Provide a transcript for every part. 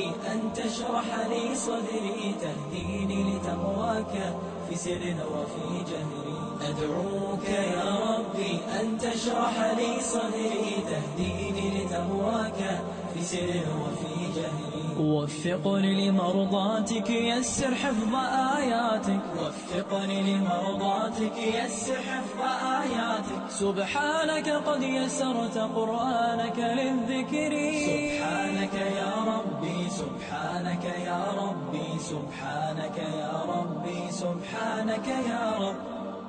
ربي أن تشرح لي صدري تهديني لتقواك في سر وفي جهري. أدعوك يا ربي أن تشرح لي صدري تهديني لتقواك في سر وفي جهري. وفقني لمرضاتك يسر حفظ آياتك. وفقني لمرضاتك يسر حفظ آياتك. سبحانك قد يسرت قرآنك للذكر. سبحانك يا ربي سبحانك يا ربي سبحانك يا ربي سبحانك يا رب.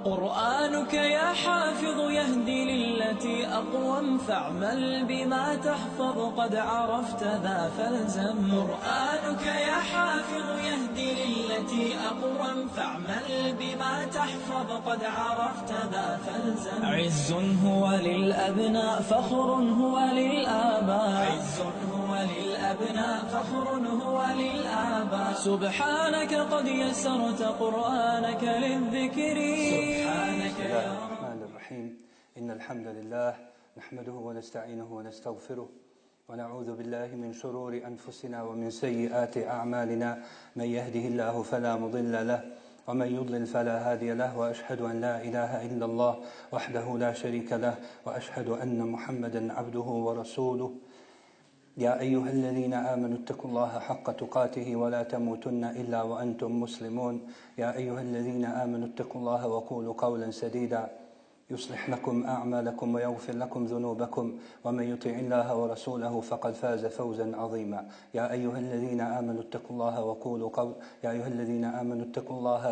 قرآنك يا حافظ يهدي للتي أقوم فاعمل بما تحفظ قد عرفت ذا فالزم. قرآنك يا حافظ يهدي للتي أقوم فاعمل بما تحفظ قد عرفت ذا فالزم. عز هو للأبناء فخر هو للآباء. عز هو للأبناء فخر هو للآباء. سبحانك قد يسرت قرآنك للذكر. سبحانك يا الرحمن الرحيم. إن الحمد لله نحمده ونستعينه ونستغفره ونعوذ بالله من شرور أنفسنا ومن سيئات أعمالنا. من يهده الله فلا مضل له ومن يضلل فلا هادي له وأشهد أن لا إله إلا الله وحده لا شريك له وأشهد أن محمدا عبده ورسوله. يا أيها الذين آمنوا اتقوا الله حق تقاته ولا تموتن إلا وأنتم مسلمون. يا أيها الذين آمنوا اتقوا الله وقولوا قولا سديدا. يصلح لكم أعمالكم ويغفر لكم ذنوبكم. ومن يطع الله ورسوله فقد فاز فوزا عظيما. يا أيها الذين آمنوا اتقوا الله وقولوا قول يا أيها الذين آمنوا اتقوا الله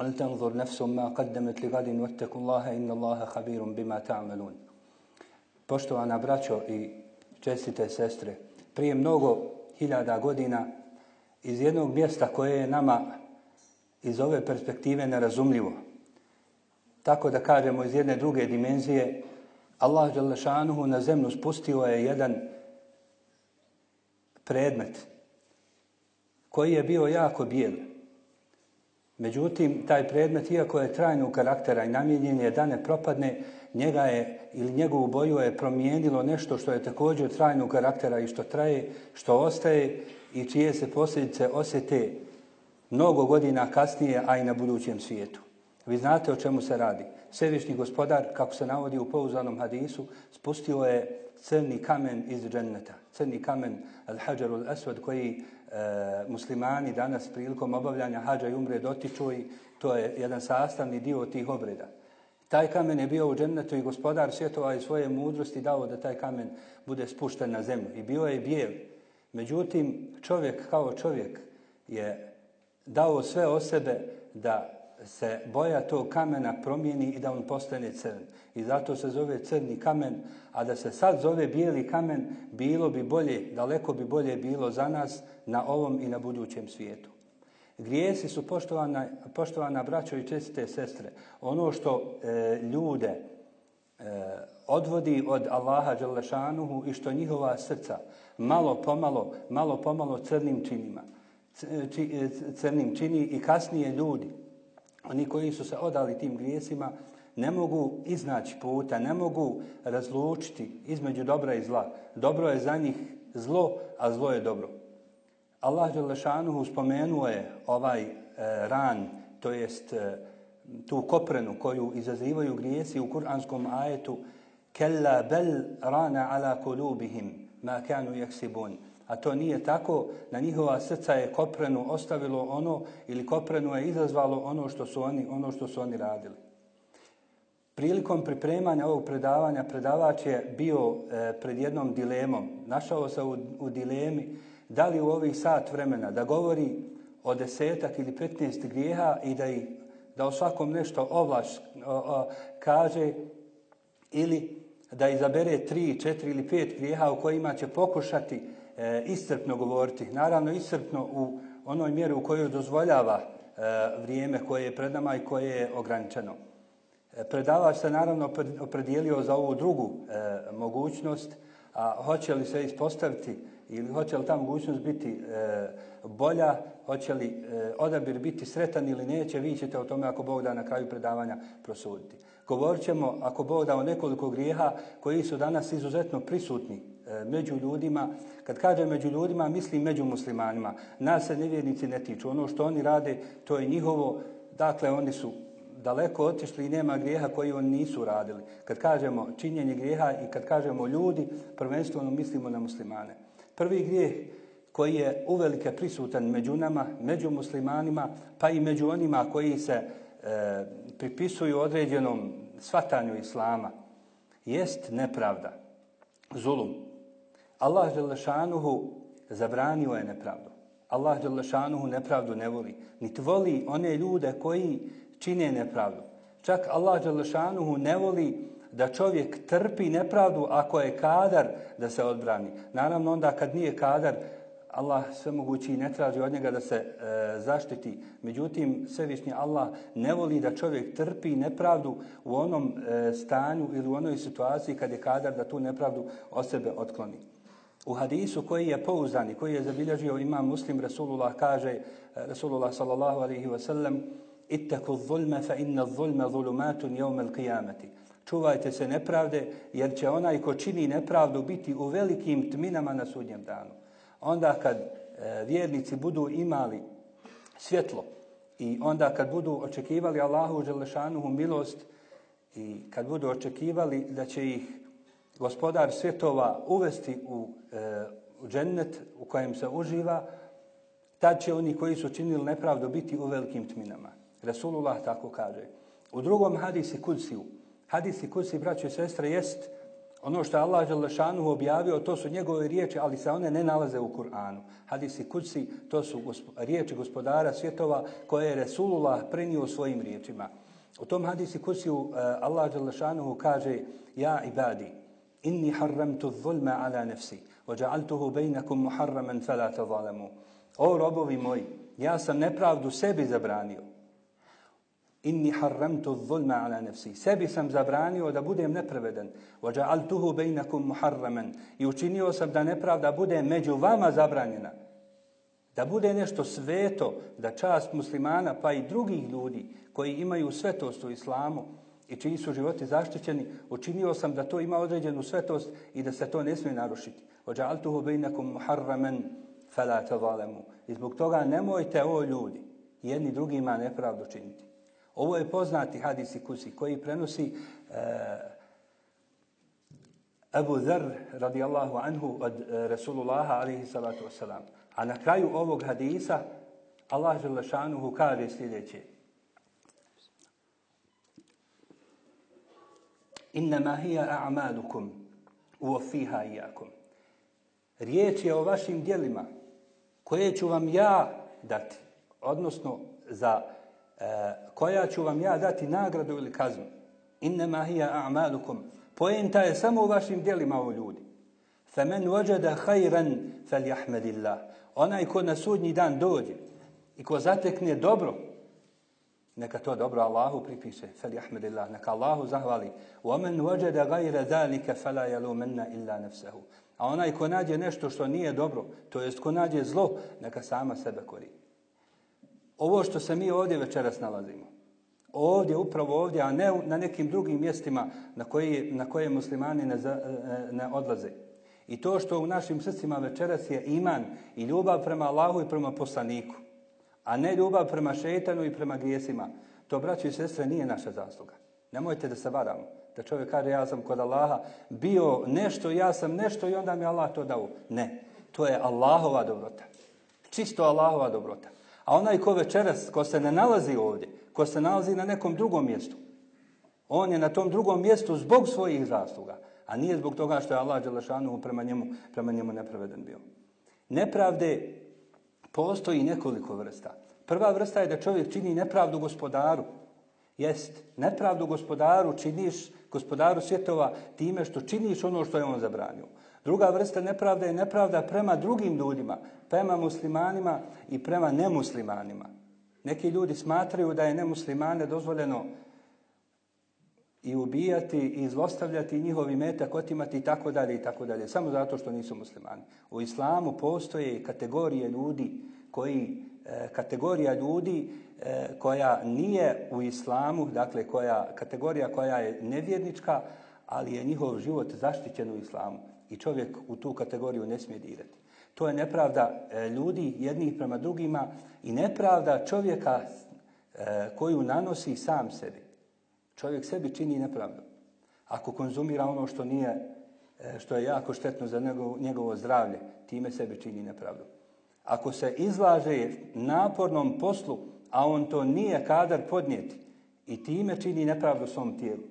ولتنظر نفس ما قدمت لغد واتقوا الله إن الله خبير بما تعملون. Poštovana braćo i čestite sestre, prije mnogo hiljada godina iz jednog mjesta koje je nama iz ove perspektive nerazumljivo, tako da kažemo iz jedne druge dimenzije, Allah Đalešanuhu na zemlju spustio je jedan predmet koji je bio jako bijel. Međutim, taj predmet, iako je trajnog karaktera i namijenjen je da ne propadne, njega je ili njegovu boju je promijenilo nešto što je također trajnog karaktera i što traje, što ostaje i čije se posljedice osjete mnogo godina kasnije, a i na budućem svijetu. Vi znate o čemu se radi. Središnji gospodar, kako se navodi u pouzanom hadisu, spustio je crni kamen iz dženneta. Crni kamen al-hađarul aswad koji muslimani danas prilikom obavljanja hađa i umre dotiču i to je jedan sastavni dio tih obreda. Taj kamen je bio u džennetu i gospodar svjetova i svoje mudrosti dao da taj kamen bude spušten na zemlju. I bio je bijel. Međutim, čovjek kao čovjek je dao sve o sebe da se boja tog kamena promijeni i da on postane crn. I zato se zove crni kamen, a da se sad zove bijeli kamen, bilo bi bolje, daleko bi bolje bilo za nas na ovom i na budućem svijetu. Grijesi su, poštovana, poštovana braćo i čestite sestre, ono što e, ljude e, odvodi od Allaha Đalešanuhu i što njihova srca malo pomalo, malo pomalo crnim činima, či, crnim čini i kasnije ljudi, oni koji su se odali tim grijesima, ne mogu iznaći puta, ne mogu razlučiti između dobra i zla. Dobro je za njih zlo, a zlo je dobro. Allah Đelešanuhu spomenuo je ovaj e, ran, to jest e, tu koprenu koju izazivaju grijesi u kuranskom ajetu Kella bel rana ala kulubihim ma kanu yaksibun. A to nije tako, na njihova srca je koprenu ostavilo ono ili koprenu je izazvalo ono što su oni, ono što su oni radili. Prilikom pripremanja ovog predavanja predavač je bio e, pred jednom dilemom. Našao se u, u dilemi da li u ovih sat vremena da govori o desetak ili petnaest grijeha i da, ih, da o svakom nešto ovlaš o, o, kaže ili da izabere tri, četiri ili pet grijeha u kojima će pokušati e, iscrpno govoriti. Naravno iscrpno u onoj mjeri u kojoj dozvoljava e, vrijeme koje je pred nama i koje je ograničeno. E, predavač se naravno opredijelio za ovu drugu e, mogućnost, a hoće li se ispostaviti ili hoće li ta mogućnost biti e, bolja, hoće li odabir biti sretan ili neće, vi ćete o tome ako Bog da na kraju predavanja prosuditi. Govorit ćemo, ako Bog da, nekoliko grijeha koji su danas izuzetno prisutni među ljudima. Kad kažem među ljudima, mislim među muslimanima. Nas se nevjernici ne tiču. Ono što oni rade, to je njihovo, dakle oni su daleko otišli i nema grijeha koji oni nisu radili. Kad kažemo činjenje grijeha i kad kažemo ljudi, prvenstveno mislimo na muslimane. Prvi grijeh koji je uvelike prisutan među nama, među muslimanima, pa i među onima koji se e, pripisuju određenom svatanju islama, jest nepravda, zulum. Allah Želešanuhu zabranio je nepravdu. Allah Želešanuhu nepravdu ne voli. Niti voli one ljude koji čine nepravdu. Čak Allah Đelešanuhu ne voli da čovjek trpi nepravdu ako je kadar da se odbrani. Naravno onda kad nije kadar, Allah sve mogući ne traži od njega da se e, zaštiti. Međutim, svevišnji Allah ne voli da čovjek trpi nepravdu u onom e, stanju ili u onoj situaciji kad je kadar da tu nepravdu od sebe otkloni. U hadisu koji je pouzdan koji je zabilježio imam muslim Rasulullah kaže, e, Rasulullah sallallahu alaihi wa sallam, ittaku zulme fa inna zulme zulumatun jevme qiyamati. Čuvajte se nepravde, jer će onaj ko čini nepravdu biti u velikim tminama na sudnjem danu. Onda kad e, vjernici budu imali svjetlo i onda kad budu očekivali Allahu Želešanuhu milost i kad budu očekivali da će ih gospodar svjetova uvesti u, e, u džennet u kojem se uživa, tad će oni koji su činili nepravdu biti u velikim tminama. Resulullah tako kaže. U drugom hadisi kudsiju, hadisi kudsi, braćo i sestre, jest ono što je Allah Želešanu objavio, to su njegove riječi, ali se one ne nalaze u Kur'anu. Hadisi kudsi, to su gospo, riječi gospodara svjetova koje je Resulullah prenio svojim riječima. U tom hadisi kudsiju uh, Allah Želešanu kaže Ja ibadi, inni harramtu zulma ala nefsi, ođa'altuhu bejnakum muharraman fala tazalamu. O robovi moji, ja sam nepravdu sebi zabranio Inni harramtu zulma ala nefsi. Sebi sam zabranio da budem nepravedan. Vaja'altuhu bejnakum muharraman. I učinio sam da nepravda bude među vama zabranjena. Da bude nešto sveto, da čast muslimana pa i drugih ljudi koji imaju svetost u islamu i čiji su životi zaštićeni, učinio sam da to ima određenu svetost i da se to ne smije narušiti. Vaja'altuhu bejnakum muharraman fala tazalamu. I zbog toga nemojte o ljudi jedni drugima nepravdu činiti. Ovo je poznati hadisi kusi koji prenosi uh, Abu Dhar radijallahu anhu od uh, Rasulullaha alaihi salatu wasalam. A na kraju ovog hadisa Allah želešanuhu kaže sljedeće. Innama hija a'malukum uofiha ijakum. Riječ je o vašim dijelima koje ću vam ja dati. Odnosno za E, koja ću vam ja dati nagradu ili kaznu. Innema hija a'malukum. Poenta je samo u vašim dijelima o ljudi. Femen vođada hajran fel jahmedillah. Onaj ko na sudnji dan dođe i ko zatekne dobro, neka to dobro Allahu pripiše, fel jahmedillah, neka Allahu zahvali. Omen vođada gajra zalika fela jalumenna illa nefsehu. A onaj ko nađe nešto što nije dobro, to jest ko nađe zlo, neka sama sebe koriti. Ovo što se mi ovdje večeras nalazimo, ovdje, upravo ovdje, a ne na nekim drugim mjestima na koje, na koje muslimani ne, za, e, ne odlaze. I to što u našim srcima večeras je iman i ljubav prema Allahu i prema poslaniku, a ne ljubav prema šetanu i prema grijesima, to, braći i sestre, nije naša zasluga. Nemojte da se varamo. Da čovjek kaže, ja sam kod Allaha bio nešto, ja sam nešto i onda mi Allah to dao. Ne, to je Allahova dobrota. Čisto Allahova dobrota. A onaj ko večeras, ko se ne nalazi ovdje, ko se nalazi na nekom drugom mjestu, on je na tom drugom mjestu zbog svojih zasluga, a nije zbog toga što je Allah Đelešanu prema njemu, prema njemu nepraveden bio. Nepravde postoji nekoliko vrsta. Prva vrsta je da čovjek čini nepravdu gospodaru. Jest, nepravdu gospodaru činiš, gospodaru svjetova, time što činiš ono što je on zabranio. Druga vrsta nepravda je nepravda prema drugim ljudima, prema muslimanima i prema nemuslimanima. Neki ljudi smatraju da je nemuslimane dozvoljeno i ubijati i zlostavljati njihovi metak, otimati i tako dalje i tako dalje, samo zato što nisu muslimani. U islamu postoje kategorije ljudi koji e, kategorija ljudi e, koja nije u islamu, dakle koja kategorija koja je nevjernička, ali je njihov život zaštićen u islamu. i čovjek u tu kategoriju ne smije dirati. To je nepravda e, ljudi jednih prema drugima i nepravda čovjeka koju nanosi sam sebi. Čovjek sebi čini nepravdu. Ako konzumira ono što nije, e, što je jako štetno za njegovo, njegovo zdravlje, time sebi čini nepravdu. Ako se izlaže napornom poslu, a on to nije kadar podnijeti, i time čini nepravdu svom tijelu.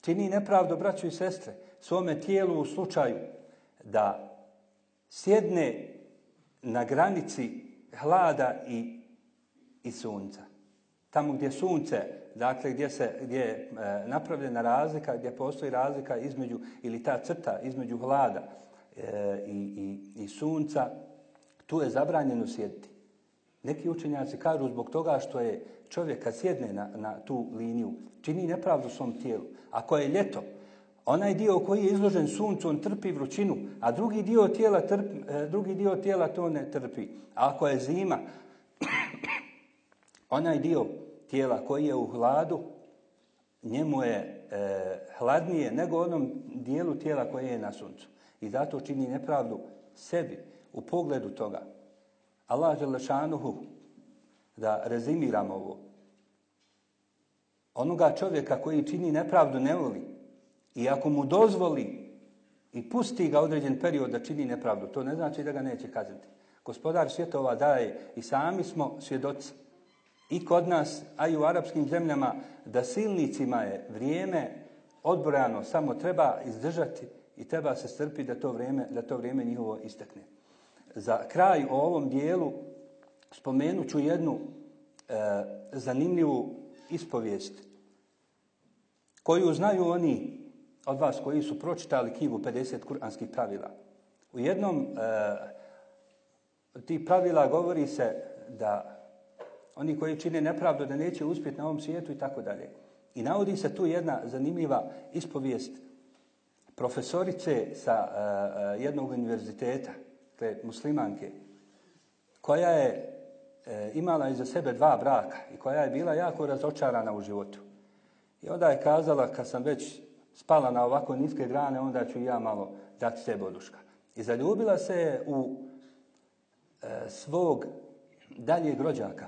Čini nepravdu, braću i sestre, svome tijelu u slučaju da sjedne na granici hlada i, i sunca. Tamo gdje sunce, dakle gdje, se, gdje je e, napravljena razlika, gdje postoji razlika između, ili ta crta između hlada e, i, i, i sunca, tu je zabranjeno sjediti. Neki učenjaci kažu zbog toga što je čovjek kad sjedne na, na tu liniju, čini nepravdu svom tijelu. Ako je ljeto, onaj dio koji je izložen suncu, on trpi vrućinu, a drugi dio tijela, trpi, e, drugi dio tijela to ne trpi. A ako je zima, onaj dio tijela koji je u hladu, njemu je e, hladnije nego onom dijelu tijela koje je na suncu. I zato čini nepravdu sebi u pogledu toga. Allah Želešanuhu, da rezimiramo ovo, onoga čovjeka koji čini nepravdu ne voli i ako mu dozvoli i pusti ga određen period da čini nepravdu, to ne znači da ga neće kazati. Gospodar svjetova daje i sami smo svjedoci i kod nas, a i u arapskim zemljama, da silnicima je vrijeme odbrojano, samo treba izdržati i treba se strpiti da to vrijeme, da to vrijeme njihovo istekne. Za kraj o ovom dijelu spomenut ću jednu e, zanimljivu ispovijest koju znaju oni od vas koji su pročitali knjigu 50 kuranskih pravila. U jednom e, ti pravila govori se da oni koji čine nepravdu da neće uspjeti na ovom svijetu i tako dalje. I navodi se tu jedna zanimljiva ispovijest profesorice sa uh, jednog univerziteta, dakle muslimanke, koja je e, imala iza sebe dva braka i koja je bila jako razočarana u životu. I onda je kazala, kad sam već spala na ovako niske grane, onda ću ja malo dati sebe oduška. I zaljubila se u e, svog daljeg rođaka.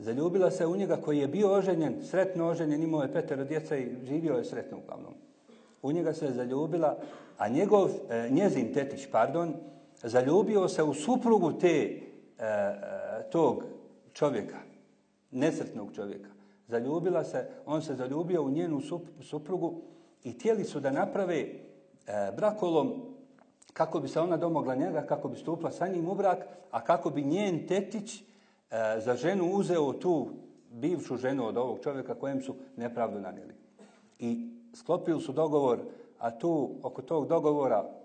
Zaljubila se u njega koji je bio oženjen, sretno oženjen, imao je petero djeca i živio je sretno uglavnom. U njega se je zaljubila, a njegov, e, njezin tetić, pardon, zaljubio se u suprugu te, e, e, tog čovjeka, nesretnog čovjeka. Zaljubila se, on se zaljubio u njenu suprugu i htjeli su da naprave brakolom kako bi se ona domogla njega, kako bi stupla sa njim u brak, a kako bi njen tetić za ženu uzeo tu bivšu ženu od ovog čovjeka kojem su nepravdu nanijeli. I sklopili su dogovor, a tu oko tog dogovora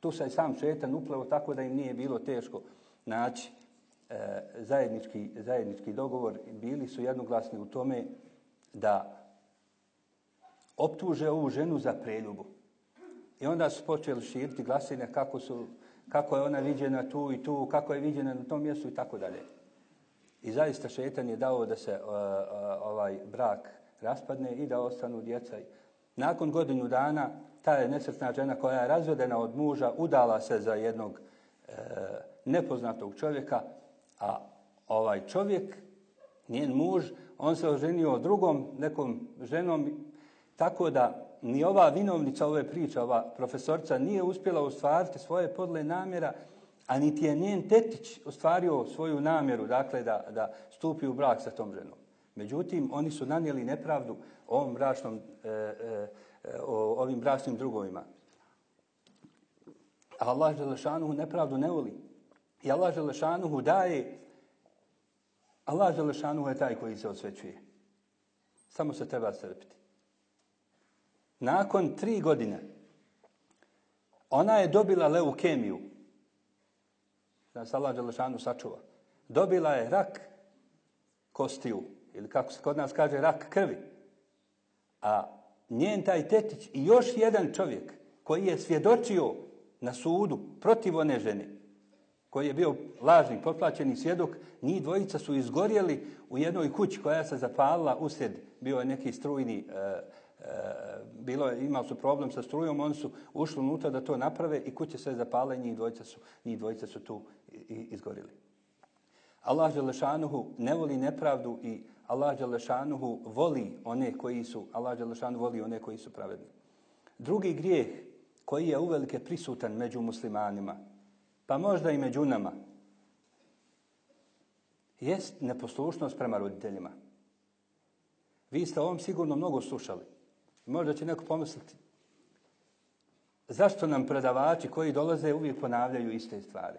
Tu se sam šetan upleo tako da im nije bilo teško naći e, zajednički, zajednički dogovor. Bili su jednoglasni u tome da optuže ovu ženu za preljubu. I onda su počeli širiti glasine kako, su, kako je ona viđena tu i tu, kako je viđena na tom mjestu i tako dalje. I zaista šetan je dao da se uh, uh, ovaj brak raspadne i da ostanu djeca. Nakon godinu dana ta je nesretna žena koja je razvedena od muža, udala se za jednog e, nepoznatog čovjeka, a ovaj čovjek, njen muž, on se oženio drugom nekom ženom, tako da ni ova vinovnica ove priče, ova profesorca, nije uspjela ostvariti svoje podle namjera, a niti je njen tetić ostvario svoju namjeru, dakle, da, da stupi u brak sa tom ženom. Međutim, oni su nanijeli nepravdu ovom bračnom e, e, ovim bračnim drugovima. A Allah Želešanuhu nepravdu ne voli. I Allah Želešanuhu daje, Allah Želešanuhu je taj koji se osvećuje. Samo se treba srpiti. Nakon tri godine, ona je dobila leukemiju. Da se Allah Želešanuhu sačuva. Dobila je rak kostiju, ili kako se kod nas kaže, rak krvi. A njen taj tetić i još jedan čovjek koji je svjedočio na sudu protiv one žene, koji je bio lažni, potplaćeni svjedok, njih dvojica su izgorjeli u jednoj kući koja se zapalila usred, bio je neki strujni e, bilo je, imali su problem sa strujom, oni su ušli unutra da to naprave i kuće sve zapale i njih dvojica su, njih dvojica su tu izgorili. Allah Đelešanuhu ne voli nepravdu i Allah Đelešanuhu voli one koji su, Allah Đelešanuhu voli one koji su pravedni. Drugi grijeh koji je uvelike prisutan među muslimanima, pa možda i među nama, jest neposlušnost prema roditeljima. Vi ste ovom sigurno mnogo slušali. Možda će neko pomisliti zašto nam predavači koji dolaze uvijek ponavljaju iste stvari.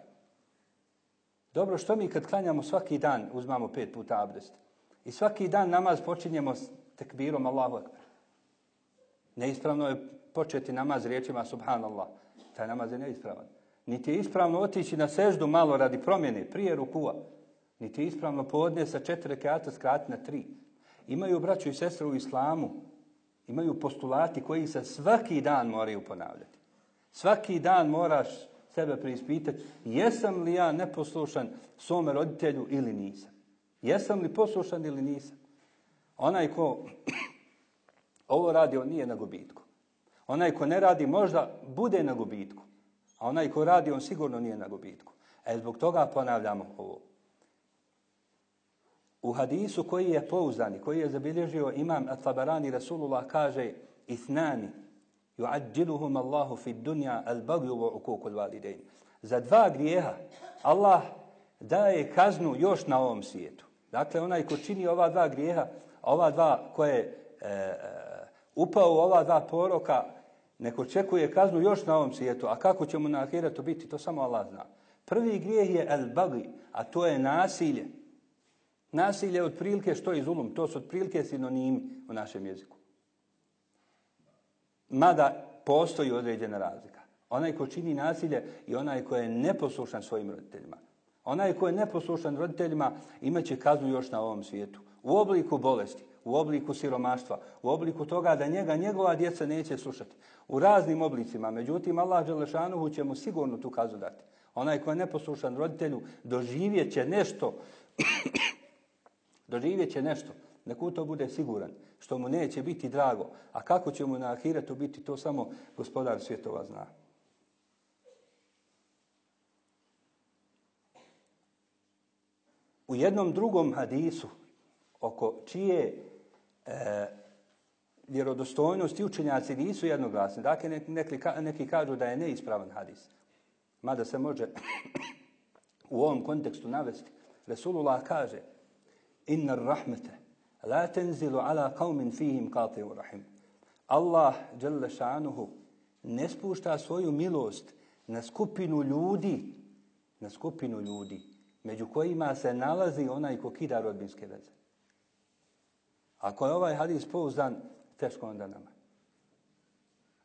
Dobro, što mi kad klanjamo svaki dan uzmamo pet puta abdest i svaki dan namaz počinjemo s tekbirom Allahu Akbar. Neispravno je početi namaz riječima Subhanallah. Taj namaz je neispravan. Niti je ispravno otići na seždu malo radi promjene, prije rukua. Niti je ispravno podne sa četiri rekata skrati na tri. Imaju braću i sestre u islamu, imaju postulati koji se svaki dan moraju ponavljati. Svaki dan moraš sebe preispitati, jesam li ja neposlušan svome roditelju ili nisam. Jesam li poslušan ili nisam. Onaj ko ovo radi, on nije na gubitku. Onaj ko ne radi možda bude na gubitku. A onaj ko radi, on sigurno nije na gubitku. E zbog toga ponavljamo ovo. U hadisu koji je pouzdani, koji je zabilježio imam At-Tabarani Rasulullah kaže Ithnani yu'ajjiluhum Allahu fi dunya al-baghyu wa uquq al-walidain. Za dva grijeha Allah daje kaznu još na ovom svijetu. Dakle, onaj ko čini ova dva grijeha, ova dva koje e, e, upao u ova dva poroka, neko čekuje kaznu još na ovom svijetu, a kako će mu na ahiretu biti, to samo Allah zna. Prvi grijeh je al-baghi, a to je nasilje. Nasilje je otprilike što je zulum, to su otprilike sinonimi u našem jeziku. Mada postoji određena razlika. Onaj ko čini nasilje i onaj ko je neposlušan svojim roditeljima. Onaj ko je neposlušan roditeljima imaće kaznu još na ovom svijetu. U obliku bolesti, u obliku siromaštva, u obliku toga da njega njegova djeca neće slušati. U raznim oblicima. Međutim, Allah Đelešanuhu će mu sigurno tu kaznu dati. Onaj ko je neposlušan roditelju doživjet će nešto Doživjet će nešto, nek u to bude siguran, što mu neće biti drago, a kako će mu na ahiretu biti, to samo gospodar svjetova zna. U jednom drugom hadisu, oko čije e, vjerodostojnosti učenjaci nisu jednoglasni, dakle neki, neki kažu da je neispravan hadis, mada se može u ovom kontekstu navesti. Resulullah kaže, inna rahmete la tenzilu ala qavmin fihim qati'u rahim. Allah dželle šanuhu ne spušta svoju milost na skupinu ljudi, na skupinu ljudi, među kojima se nalazi onaj ko kida rodbinske veze. Ako je ovaj hadis pouzdan, teško onda nama.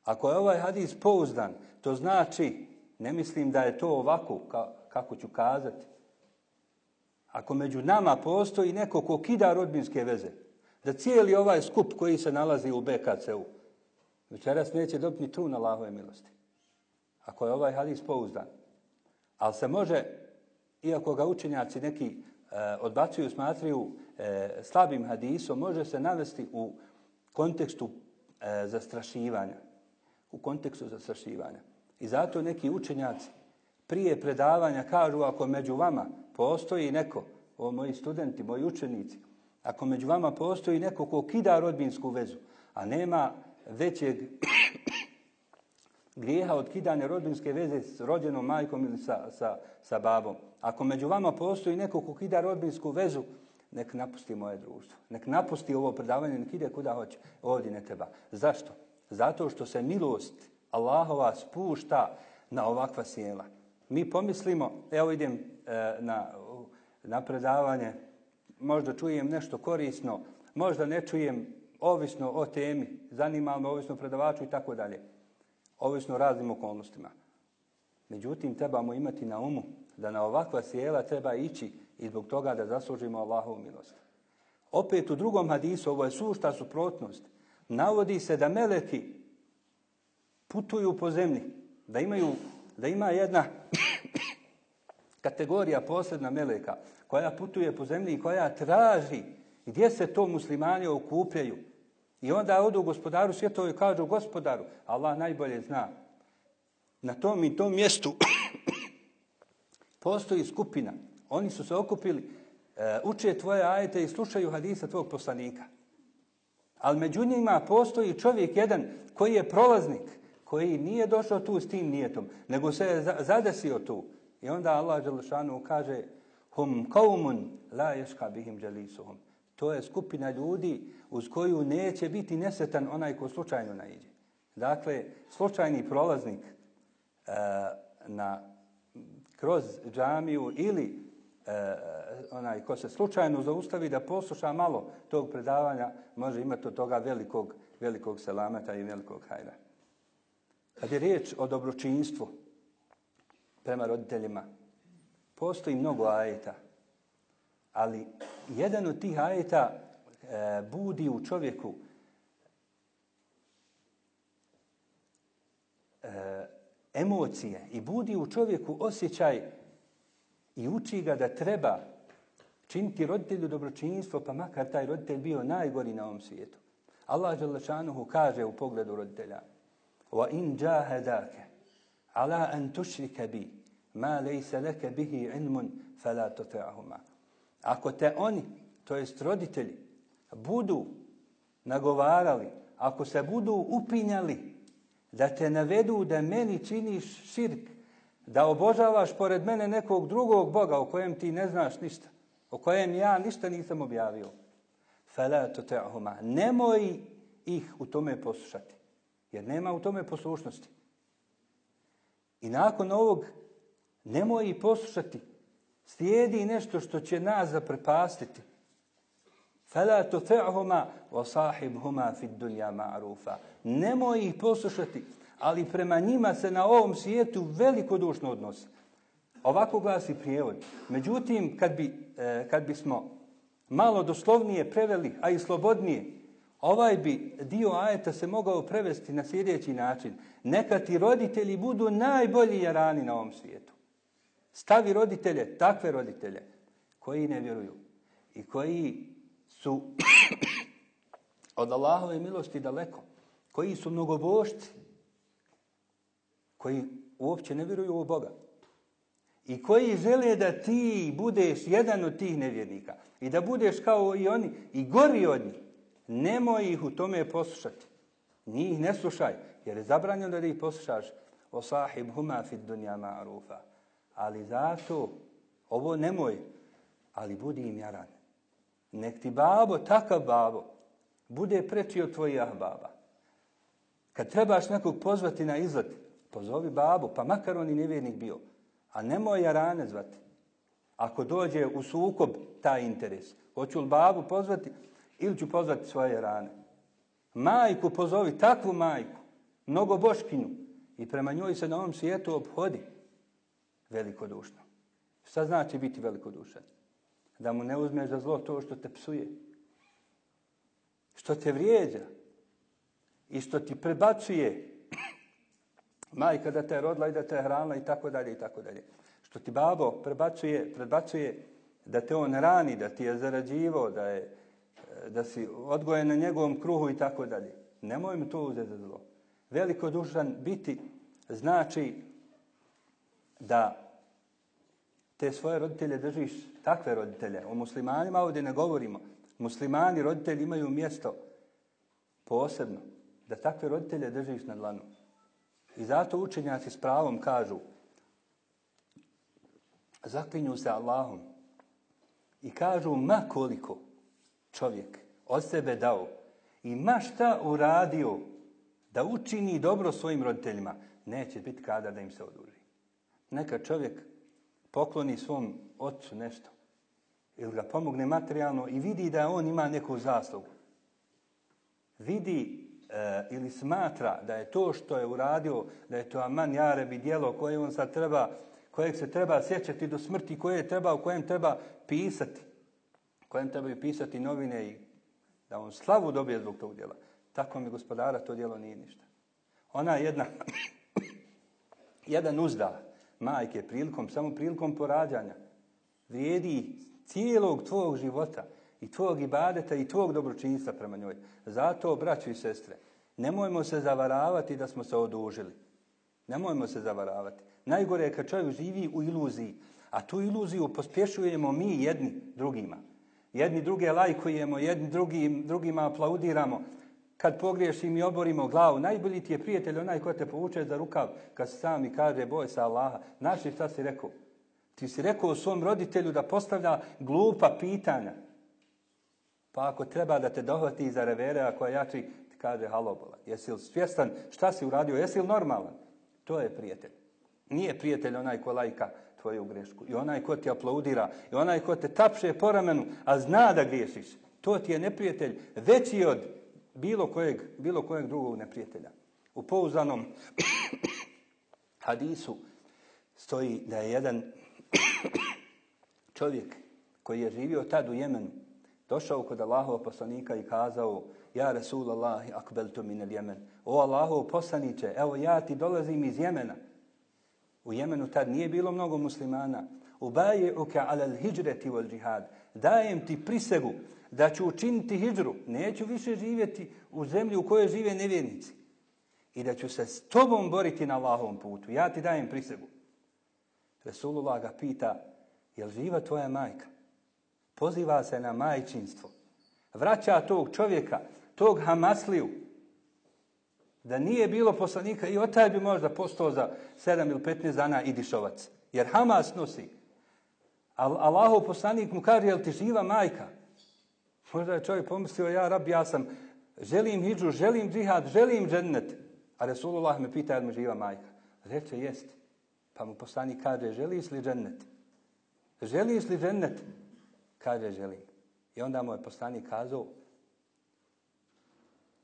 Ako je ovaj hadis pouzdan, to znači, ne mislim da je to ovako, kako ću kazati, ako među nama postoji neko ko kida rodbinske veze, da cijeli ovaj skup koji se nalazi u BKC-u, večeras neće dobiti ni trun Allahove milosti. Ako je ovaj hadis pouzdan. Ali se može, iako ga učenjaci neki e, odbacuju, smatraju e, slabim hadisom, može se navesti u kontekstu e, zastrašivanja. U kontekstu zastrašivanja. I zato neki učenjaci prije predavanja kažu ako među vama postoji neko, ovo moji studenti, moji učenici, ako među vama postoji neko ko kida rodbinsku vezu, a nema većeg grijeha od kidanja rodbinske veze s rođenom majkom ili sa, sa, sa babom. Ako među vama postoji neko ko kida rodbinsku vezu, nek napusti moje društvo. Nek napusti ovo predavanje, nek ide kuda hoće. Ovdje ne treba. Zašto? Zato što se milost Allahova spušta na ovakva sjela. Mi pomislimo, evo idem e, na, na predavanje, možda čujem nešto korisno, možda ne čujem, ovisno o temi, zanima me, ovisno predavaču i tako dalje. Ovisno o raznim okolnostima. Međutim, trebamo imati na umu da na ovakva sjela treba ići i zbog toga da zaslužimo Allahovu milost. Opet u drugom hadisu, ovo je sušta suprotnost, navodi se da meleki putuju po zemlji, da imaju da ima jedna kategorija posebna meleka koja putuje po zemlji i koja traži gdje se to muslimani okupljaju. I onda odu gospodaru svjetova i kažu gospodaru, Allah najbolje zna. Na tom i tom mjestu postoji skupina. Oni su se okupili, e, uče tvoje ajete i slušaju hadisa tvog poslanika. Ali među njima postoji čovjek jedan koji je prolaznik, koji nije došao tu s tim nijetom, nego se je zadesio tu. I onda Allah Đelešanu kaže Hum kaumun la ješka bihim dželisuhum. To je skupina ljudi uz koju neće biti nesetan onaj ko slučajno naiđe. Dakle, slučajni prolaznik e, na, kroz džamiju ili e, onaj ko se slučajno zaustavi da posluša malo tog predavanja, može imati od toga velikog, velikog selameta i velikog hajra. Kad je riječ o dobročinstvu prema roditeljima, postoji mnogo ajeta, ali jedan od tih ajeta e, budi u čovjeku e, emocije i budi u čovjeku osjećaj i uči ga da treba činiti roditelju dobročinstvo, pa makar taj roditelj bio najgori na ovom svijetu. Allah Đalešanuhu kaže u pogledu roditelja وَإِنْ جَاهَدَاكَ عَلَىٰ أَنْ تُشْرِكَ بِي مَا لَيْسَ لَكَ بِهِ عِلْمٌ فَلَا تُطِعَهُمَا Ako te oni, to jest roditelji, budu nagovarali, ako se budu upinjali da te navedu da meni činiš širk, da obožavaš pored mene nekog drugog Boga o kojem ti ne znaš ništa, o kojem ja ništa nisam objavio. Fela tute'huma. Nemoj ih u tome poslušati. Jer nema u tome poslušnosti. I nakon ovog nemoj ih poslušati. Slijedi nešto što će nas zaprepastiti. Tute'huma wa sahibhuma fid dunja ma'rufa. Nemoj ih poslušati, ali prema njima se na ovom svijetu velikodušno odnosi. Ovako glasi prijevod. Međutim, kad, bi, e, kad bismo malo doslovnije preveli, a i slobodnije, ovaj bi dio ajeta se mogao prevesti na sljedeći način. Neka ti roditelji budu najbolji jarani na ovom svijetu. Stavi roditelje, takve roditelje, koji ne vjeruju i koji su od Allahove milosti daleko, koji su mnogobošci, koji uopće ne vjeruju u Boga i koji žele da ti budeš jedan od tih nevjernika i da budeš kao i oni i gori od njih, nemoj ih u tome poslušati. Njih ne slušaj, jer je zabranjeno da ih poslušaš. O sahib huma fid dunja ma'rufa. Ali zato, ovo nemoj, ali budi im jaran. Nek ti babo, takav babo, bude preči od tvojih baba. Kad trebaš nekog pozvati na izlet, pozovi babu, pa makar on i nevjernik bio. A nemoj jarane zvati. Ako dođe u sukob taj interes, hoću li babu pozvati ili ću pozvati svoje jarane. Majku pozovi, takvu majku, mnogo boškinju i prema njoj se na ovom svijetu obhodi velikodušno. Šta znači biti velikodušan? Da mu ne uzmeš za zlo to što te psuje, što te vrijeđa i što ti prebacuje majka da te je rodila i da te je hranila i tako dalje i tako dalje. Što ti babo prebacuje, prebacuje da te on rani, da ti je zarađivo, da, je, da si odgojen na njegovom kruhu i tako dalje. Nemoj mu to uzeti za zlo. Veliko dužan biti znači da te svoje roditelje držiš, takve roditelje. O muslimanima ovdje ne govorimo. Muslimani, roditelji imaju mjesto posebno. Da takve roditelje držiš na dlanu. I zato učenjaci s pravom kažu zaklinju se Allahom i kažu ma koliko čovjek od sebe dao i ma šta uradio da učini dobro svojim roditeljima, neće biti kada da im se oduži. Neka čovjek pokloni svom otcu nešto ili ga pomogne materijalno i vidi da on ima neku zaslugu. Vidi e, ili smatra da je to što je uradio, da je to aman jarebi dijelo koje on sad treba, kojeg se treba sjećati do smrti, koje je treba, u kojem treba pisati, kojem trebaju pisati novine i da on slavu dobije zbog tog djela. Tako mi gospodara to djelo nije ništa. Ona jedna, jedan uzda majke prilikom, samo prilikom porađanja, vrijedi cijelog tvojeg života i tvog ibadeta i tvog dobročinstva prema njoj. Zato, braći i sestre, nemojmo se zavaravati da smo se odužili. Nemojmo se zavaravati. Najgore je kad čovjek živi u iluziji, a tu iluziju pospješujemo mi jedni drugima. Jedni druge lajkujemo, jedni drugim, drugima aplaudiramo. Kad pogriješim i oborimo glavu, najbolji ti je prijatelj onaj ko te povuče za rukav, kad se sami kaže boj se Allaha. Znaš li šta si rekao? Ti si rekao svom roditelju da postavlja glupa pitanja. Pa ako treba da te dohvati za revere, ako je jači, ti kaže halobola. Jesi li svjestan šta si uradio? Jesi li normalan? To je prijatelj. Nije prijatelj onaj ko lajka tvoju grešku. I onaj ko ti aplaudira. I onaj ko te tapše po ramenu, a zna da griješiš. To ti je neprijatelj veći od bilo kojeg, bilo kojeg drugog neprijatelja. U pouzanom hadisu stoji da je jedan čovjek koji je živio tad u Jemenu, došao kod Allahova poslanika i kazao Ja Rasulallahi akbeltu min Jemen. O Allahov poslaniće, evo ja ti dolazim iz Jemena. U Jemenu tad nije bilo mnogo muslimana. Ubaje uka alal hijreti wal džihad. Dajem ti prisegu da ću učiniti hijđru. Neću više živjeti u zemlji u kojoj žive nevjernici. I da ću se s tobom boriti na Allahovom putu. Ja ti dajem prisegu. Resulullah ga pita, jel živa tvoja majka? Poziva se na majčinstvo. Vraća tog čovjeka, tog Hamasliju, da nije bilo poslanika i otaj bi možda postao za 7 ili 15 dana i dišovac. Jer Hamas nosi. Allahov poslanik mu kaže, jel ti živa majka? Možda je čovjek pomislio, ja rab, ja sam, želim hijđu, želim džihad, želim džennet. A Resulullah me pita, jel mi živa majka? Reče, jest. Pa mu poslanik kaže, želiš li džennet? Želiš li džennet? Kaže, želim. I onda mu je poslanik kazao,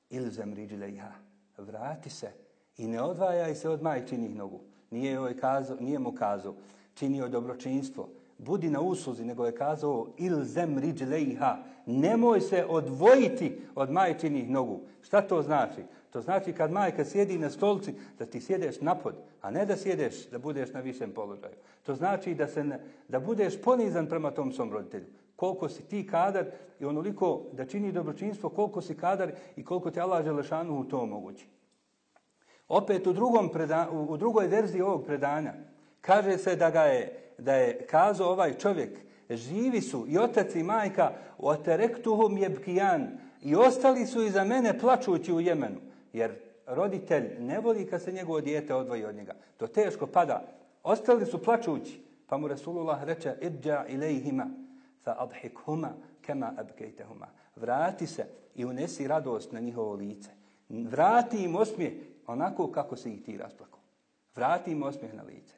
ilzem riđilejha, vrati se i ne odvajaj se od majčinih nogu. Nije, joj kazao, nije mu kazao, činio dobročinstvo, budi na usluzi, nego je kazao ilzem riđilejha, nemoj se odvojiti od majčinih nogu. Šta to znači? To znači kad majka sjedi na stolci, da ti sjedeš napod, a ne da sjedeš, da budeš na višem položaju. To znači da, se ne, da budeš ponizan prema tom svom roditelju. Koliko si ti kadar i onoliko da čini dobročinstvo, koliko si kadar i koliko te Allah Želešanu u to omogući. Opet u, drugom preda, u drugoj verziji ovog predanja kaže se da ga je, da je kazao ovaj čovjek, živi su i otac i majka, oterektuhum jebkijan, i ostali su iza mene plačući u Jemenu. Jer roditelj ne voli kad se njegovo dijete odvoji od njega. To teško pada. Ostali su plačući. Pa mu Resulullah reče, idja ilejhima, adhikhuma kema abkejtehuma. Vrati se i unesi radost na njihovo lice. Vrati im osmijeh onako kako se ih ti rasplako. Vrati im osmijeh na lice.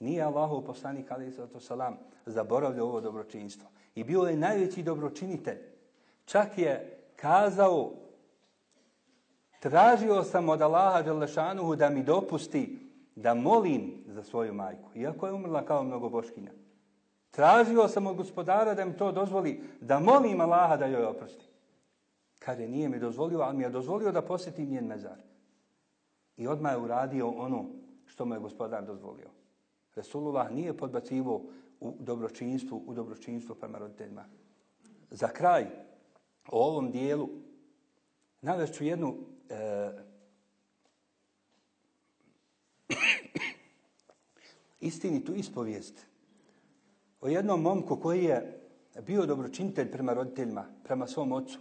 Nije Allahov poslanik ali salam zaboravljao ovo dobročinstvo. I bio je najveći dobročinitelj. Čak je kazao Tražio sam od Allaha Đelešanuhu da mi dopusti da molim za svoju majku, iako je umrla kao mnogoboškinja. Tražio sam od gospodara da mi to dozvoli, da molim Allaha da joj oprosti. Kaže, nije mi dozvolio, ali mi je dozvolio da posjetim njen mezar. I odmah je uradio ono što mu je gospodar dozvolio. Resulullah nije podbacivo u dobročinstvu, u dobročinstvu prema roditeljima. Za kraj, o ovom dijelu, navešću jednu e, istinitu ispovijest o jednom momku koji je bio dobročinitelj prema roditeljima, prema svom ocu.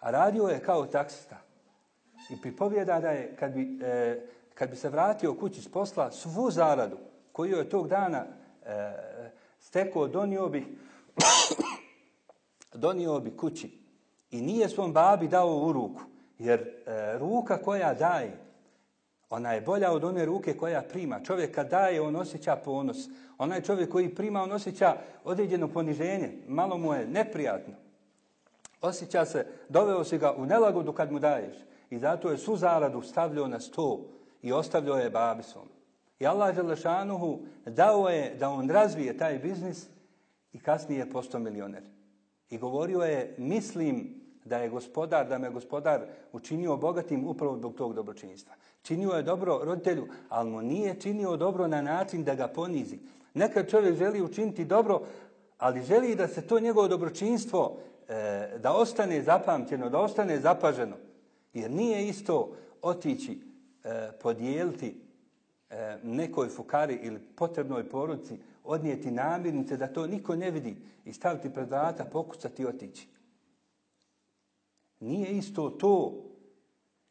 A radio je kao taksista. I pripovijeda da je, kad bi, e, kad bi se vratio kući s posla, svu zaradu koju je tog dana e, stekao, donio bi, donio bi kući. I nije svom babi dao u ruku. Jer e, ruka koja daje, ona je bolja od one ruke koja prima. Čovjek kad daje, on osjeća ponos. Onaj čovjek koji prima, on osjeća određeno poniženje. Malo mu je neprijatno. Osjeća se, doveo si ga u nelagodu kad mu daješ. I zato je su zaradu stavljao na sto i ostavljao je babi svom. I Allah Želešanuhu dao je da on razvije taj biznis i kasnije je postao milioner. I govorio je, mislim da je gospodar, da me gospodar učinio bogatim upravo zbog tog dobročinstva. Činio je dobro roditelju, ali mu nije činio dobro na način da ga ponizi. Nekad čovjek želi učiniti dobro, ali želi da se to njegovo dobročinstvo e, da ostane zapamćeno, da ostane zapaženo. Jer nije isto otići e, podijeliti e, nekoj fukari ili potrebnoj poruci, odnijeti namirnice da to niko ne vidi i staviti pred vrata, pokucati i otići. Nije isto to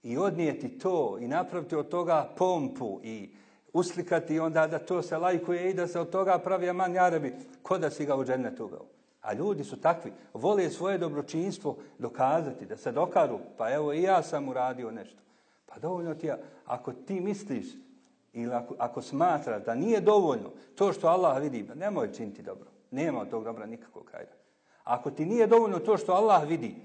i odnijeti to i napraviti od toga pompu i uslikati onda da to se lajkuje i da se od toga pravi aman jarebi, ko da si ga u džennetu ugao. A ljudi su takvi, vole svoje dobročinstvo dokazati, da se dokažu, pa evo i ja sam uradio nešto. Pa dovoljno ti, ako ti misliš ili ako, ako smatraš da nije dovoljno to što Allah vidi, nemoj činiti dobro. Nema od tog dobra nikakvog hajda. Ako ti nije dovoljno to što Allah vidi,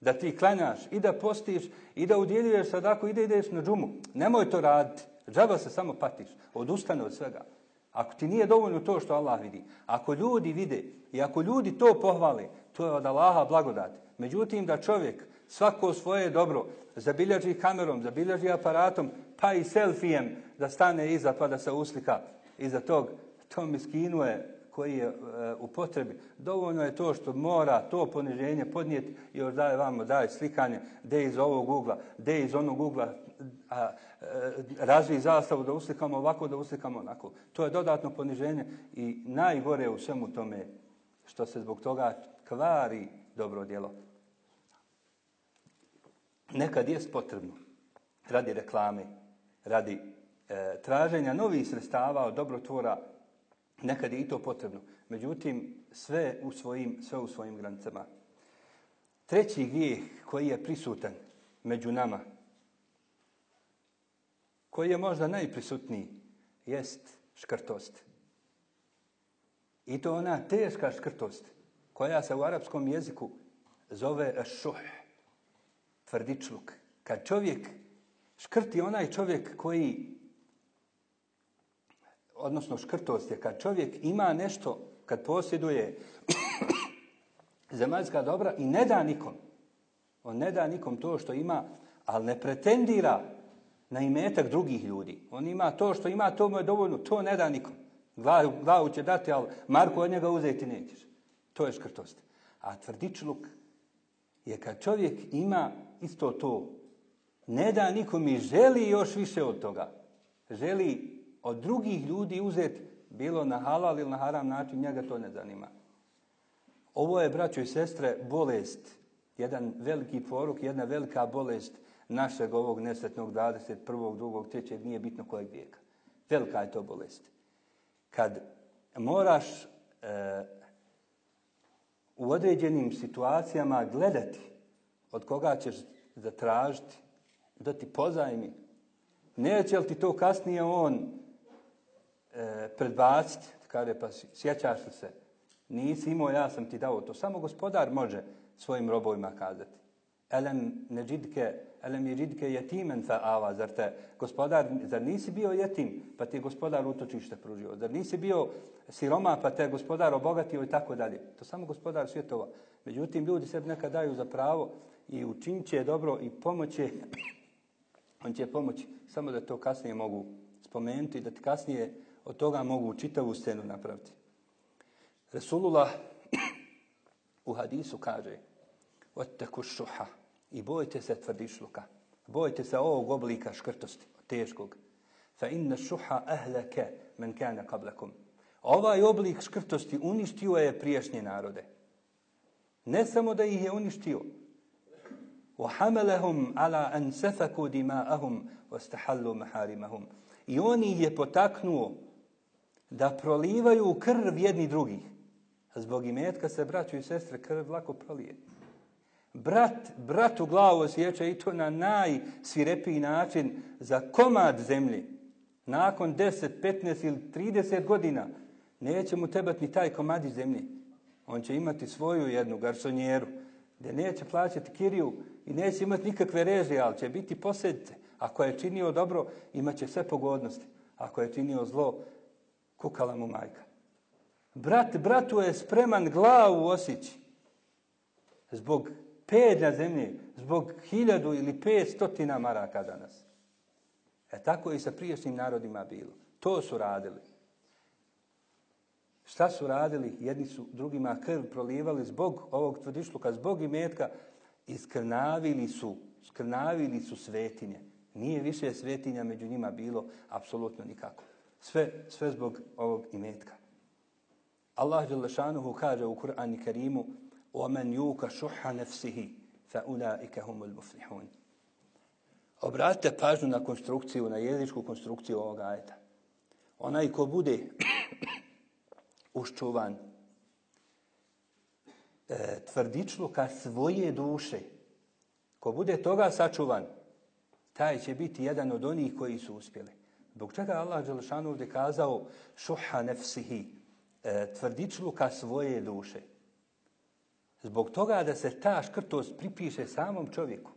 da ti klanjaš i da postiš i da udjeljuješ sadaku i da ideš na džumu, nemoj to raditi. Džaba se samo patiš, odustane od svega. Ako ti nije dovoljno to što Allah vidi, ako ljudi vide i ako ljudi to pohvale, to je od Allaha blagodat. Međutim, da čovjek svako svoje dobro zabilježi kamerom, zabilježi aparatom, pa i selfijem da stane iza pa da se uslika iza tog, to mi skinuje koji je e, u potrebi. Dovoljno je to što mora to poniženje podnijeti i još daje vamo, daje slikanje, de iz ovog ugla, de iz onog ugla, a, e, razvij zastavu da uslikamo ovako, da uslikamo onako. To je dodatno poniženje i najgore u svemu tome što se zbog toga kvari dobro djelo. Nekad jest potrebno radi reklame, radi e, traženja novih sredstava od dobrotvora, nekad je i to potrebno. Međutim, sve u svojim, sve u svojim granicama. Treći grijeh koji je prisutan među nama, koji je možda najprisutniji, jest škrtost. I to ona teška škrtost, koja se u arapskom jeziku zove šuh, tvrdičluk. Kad čovjek škrti onaj čovjek koji, odnosno škrtost je kad čovjek ima nešto, kad posjeduje zemaljska dobra i ne da nikom. On ne da nikom to što ima, ali ne pretendira na imetak drugih ljudi. On ima to što ima, to mu je dovoljno, to ne da nikom. Glavu, glavu će dati, ali Marko od njega uzeti nećeš. To je škrtost. A tvrdičluk je kad čovjek ima isto to, ne da nikom i želi još više od toga. Želi od drugih ljudi uzeti, bilo na halal ili na haram način, njega to ne zanima. Ovo je, braćo i sestre, bolest. Jedan veliki poruk, jedna velika bolest našeg ovog nesretnog 21. 2. 3. nije bitno kojeg vijeka. Velika je to bolest. Kad moraš e, u određenim situacijama gledati od koga ćeš zatražiti, da ti pozajmi, neće li ti to kasnije on e, predbaciti, kaže pa sjećaš se, nisi imao, ja sam ti dao to. Samo gospodar može svojim robovima kazati. Elem neđidke, elem jeđidke jetimen fa ava, zar te gospodar, zar nisi bio jetim, pa ti je gospodar utočište pružio, zar nisi bio siroma, pa te je gospodar obogatio i tako dalje. To samo gospodar svjetova. Međutim, ljudi se nekad daju za pravo i učinit će dobro i pomoće, on će pomoći, samo da to kasnije mogu spomenuti, da ti kasnije od toga mogu čitavu scenu napraviti. Resulullah u hadisu kaže, Oteku šuha. I bojte se tvrdišluka. Bojte se ovog oblika škrtosti, teškog. Fa inna šuha ahlake men kane kablakum. Ovaj oblik škrtosti uništio je prijašnje narode. Ne samo da ih je uništio, وحملهم على أن سفكوا دماءهم واستحلوا محارمهم I on ih je potaknuo da prolivaju krv jedni drugih. Zbog imetka se, braću i sestre, krv lako prolije. Brat, bratu glavu osjeća i to na najsvirepiji način za komad zemlji. Nakon 10, 15 ili 30 godina neće mu trebati ni taj komadi zemlji. On će imati svoju jednu garsonjeru gdje neće plaćati kiriju i neće imati nikakve režije, ali će biti posljedice. Ako je činio dobro, imat će sve pogodnosti. Ako je činio zlo, kukala mu majka. Brat bratu je spreman glavu osići zbog pedlja zemlje, zbog hiljadu ili pet stotina maraka danas. E tako i sa priješnjim narodima bilo. To su radili. Šta su radili? Jedni su drugima krv prolivali zbog ovog tvrdišluka, zbog imetka i su, skrnavili su svetinje. Nije više svetinja među njima bilo, apsolutno nikako. Sve, sve zbog ovog imetka. Allah Đelešanuhu kaže u Kur'anu Kerimu وَمَنْ يُوكَ شُحَّ نَفْسِهِ فَأُولَٰئِكَ هُمُ الْمُفْلِحُونَ Obratite pažnju na konstrukciju, na jezičku konstrukciju ovoga ajeta. Onaj ko bude uščuvan e, tvrdičluka svoje duše, ko bude toga sačuvan, taj će biti jedan od onih koji su uspjeli. Zbog čega Allah Đelešanu ovdje kazao šuha nefsihi, e, tvrdičluka svoje duše. Zbog toga da se ta škrtost pripiše samom čovjeku.